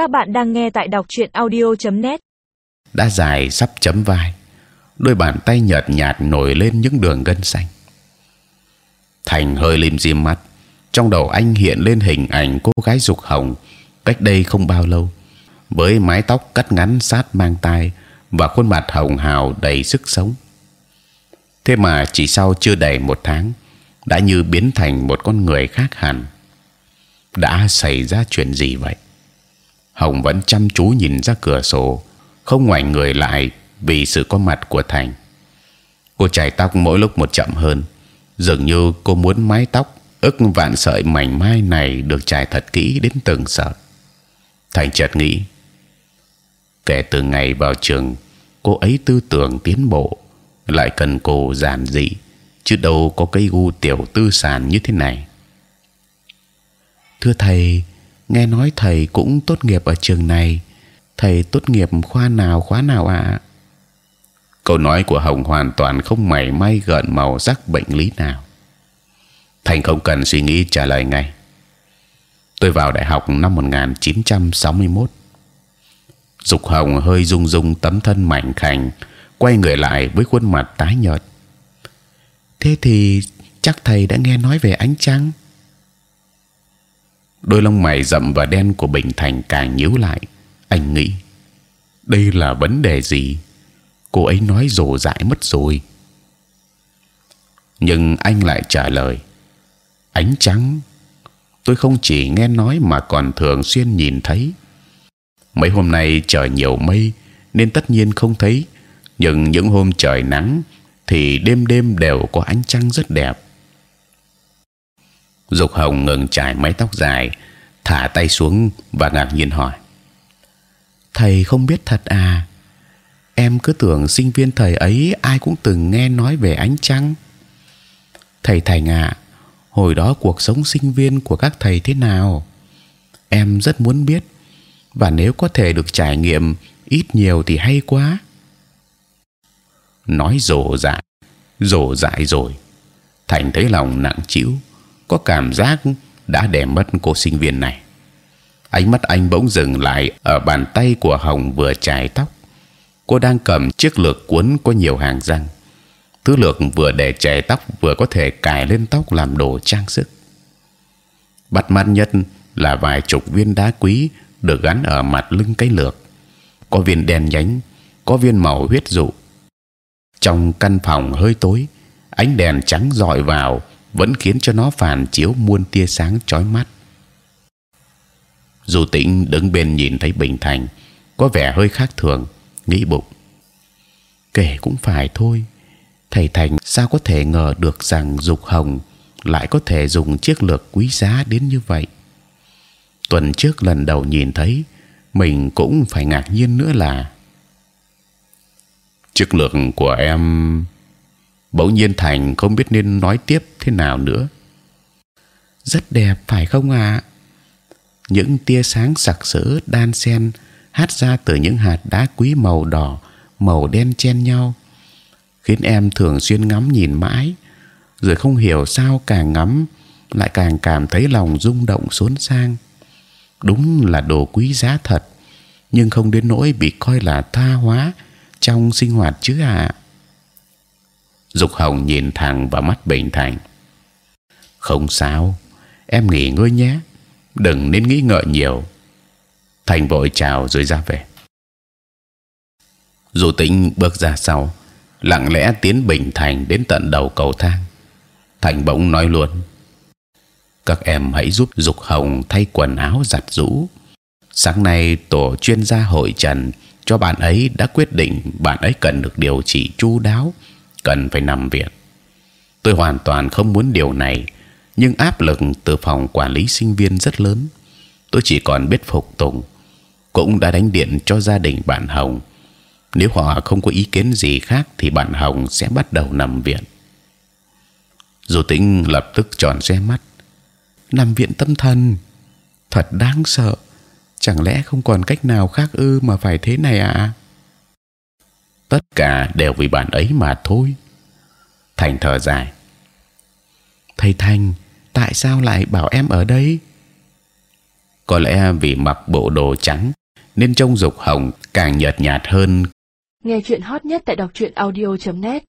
Các bạn đang nghe tại đọc truyện audio.net. đã dài sắp chấm vai, đôi bàn tay nhợt nhạt nổi lên những đường gân xanh. Thành hơi lim dim mắt, trong đầu anh hiện lên hình ảnh cô gái dục hồng cách đây không bao lâu, với mái tóc cắt ngắn sát mang tai và khuôn mặt hồng hào đầy sức sống. Thế mà chỉ sau chưa đầy một tháng, đã như biến thành một con người khác hẳn. đã xảy ra chuyện gì vậy? Hồng vẫn chăm chú nhìn ra cửa sổ, không ngoảnh người lại vì sự có mặt của Thành. Cô chải tóc mỗi lúc một chậm hơn, dường như cô muốn mái tóc ức vạn sợi mảnh mai này được chải thật kỹ đến từng sợi. Thành chợt nghĩ, kể từ ngày vào trường, cô ấy tư tưởng tiến bộ, lại cần cô giản dị, chứ đâu có cây gu tiểu tư sản như thế này. Thưa thầy, nghe nói thầy cũng tốt nghiệp ở trường này. Thầy tốt nghiệp khoa nào khóa nào ạ? Câu nói của Hồng hoàn toàn không mảy may gợn màu sắc bệnh lý nào. Thành không cần suy nghĩ trả lời ngay. Tôi vào đại học năm 1961. Dục Hồng hơi rung rung tấm thân mảnh khảnh, quay người lại với khuôn mặt tái nhợt. Thế thì chắc thầy đã nghe nói về ánh trăng đôi lông mày rậm và đen của bình thành càng nhíu lại. Anh nghĩ, đây là vấn đề gì? Cô ấy nói rồ dại mất rồi. Nhưng anh lại trả lời, ánh trắng tôi không chỉ nghe nói mà còn thường xuyên nhìn thấy. Mấy hôm nay trời nhiều mây nên tất nhiên không thấy, nhưng những hôm trời nắng thì đêm đêm đều có ánh trăng rất đẹp. Dục Hồng ngừng trải mái tóc dài, thả tay xuống và ngạc nhiên hỏi: Thầy không biết thật à? Em cứ tưởng sinh viên thời ấy ai cũng từng nghe nói về ánh trăng. Thầy Thành ạ, à, hồi đó cuộc sống sinh viên của các thầy thế nào? Em rất muốn biết và nếu có thể được trải nghiệm ít nhiều thì hay quá. Nói rổ dại, rổ dại rồi. Thành thấy lòng nặng chịu có cảm giác đã đè mất cô sinh viên này. Ánh mắt anh bỗng dừng lại ở bàn tay của Hồng vừa chải tóc. Cô đang cầm chiếc lược cuốn có nhiều hàng răng. Thứ lược vừa để chải tóc vừa có thể cài lên tóc làm đồ trang sức. Bắt mắt nhất là vài chục viên đá quý được gắn ở mặt lưng cái lược. Có viên đen nhánh, có viên màu huyết dụ. Trong căn phòng hơi tối, ánh đèn trắng dọi vào vẫn khiến cho nó phản chiếu muôn tia sáng chói mắt. Dù Tĩnh đứng bên nhìn thấy Bình Thành có vẻ hơi khác thường, nghĩ bụng. Kể cũng phải thôi, thầy Thành sao có thể ngờ được rằng Dục Hồng lại có thể dùng chiếc lược quý giá đến như vậy. Tuần trước lần đầu nhìn thấy, mình cũng phải ngạc nhiên nữa là chiếc lược của em bỗng nhiên thành không biết nên nói tiếp thế nào nữa rất đẹp, phải không ạ à? những tia sáng sặc sỡ, đan xen, hát ra từ những hạt đá quý màu đỏ, màu đen chen nhau, khiến em thường xuyên ngắm nhìn mãi, rồi không hiểu sao càng ngắm lại càng cảm thấy lòng rung động xốn sang đúng là đồ quý giá thật, nhưng không đến nỗi bị coi là tha hóa trong sinh hoạt chứ ạ à. Dục Hồng nhìn thẳng vào mắt Bình Thành. Không sao, em nghỉ ngơi nhé, đừng nên nghĩ ngợi nhiều. Thành vội chào rồi ra về. Dù Tĩnh bước ra sau, lặng lẽ tiến Bình Thành đến tận đầu cầu thang. Thành bỗng nói luôn: các em hãy giúp Dục Hồng thay quần áo giặt rũ. Sáng nay tổ chuyên gia hội trần cho bạn ấy đã quyết định bạn ấy cần được điều trị chu đáo cần phải nằm viện. Tôi hoàn toàn không muốn điều này, nhưng áp lực từ phòng quản lý sinh viên rất lớn. Tôi chỉ còn biết phục tùng. cũng đã đánh điện cho gia đình bạn Hồng. Nếu họ không có ý kiến gì khác, thì bạn Hồng sẽ bắt đầu nằm viện. Dù Tĩnh lập tức tròn xe mắt. Nằm viện tâm thần, thật đáng sợ. Chẳng lẽ không còn cách nào khác ư mà phải thế này à? Tất cả đều vì bạn ấy mà thôi. Thành thở dài. Thầy Thành, tại sao lại bảo em ở đây? có lẽ vì mặc bộ đồ trắng nên trông dục hồng càng nhợt nhạt hơn nghe chuyện hot nhất tại đọc truyện audio .net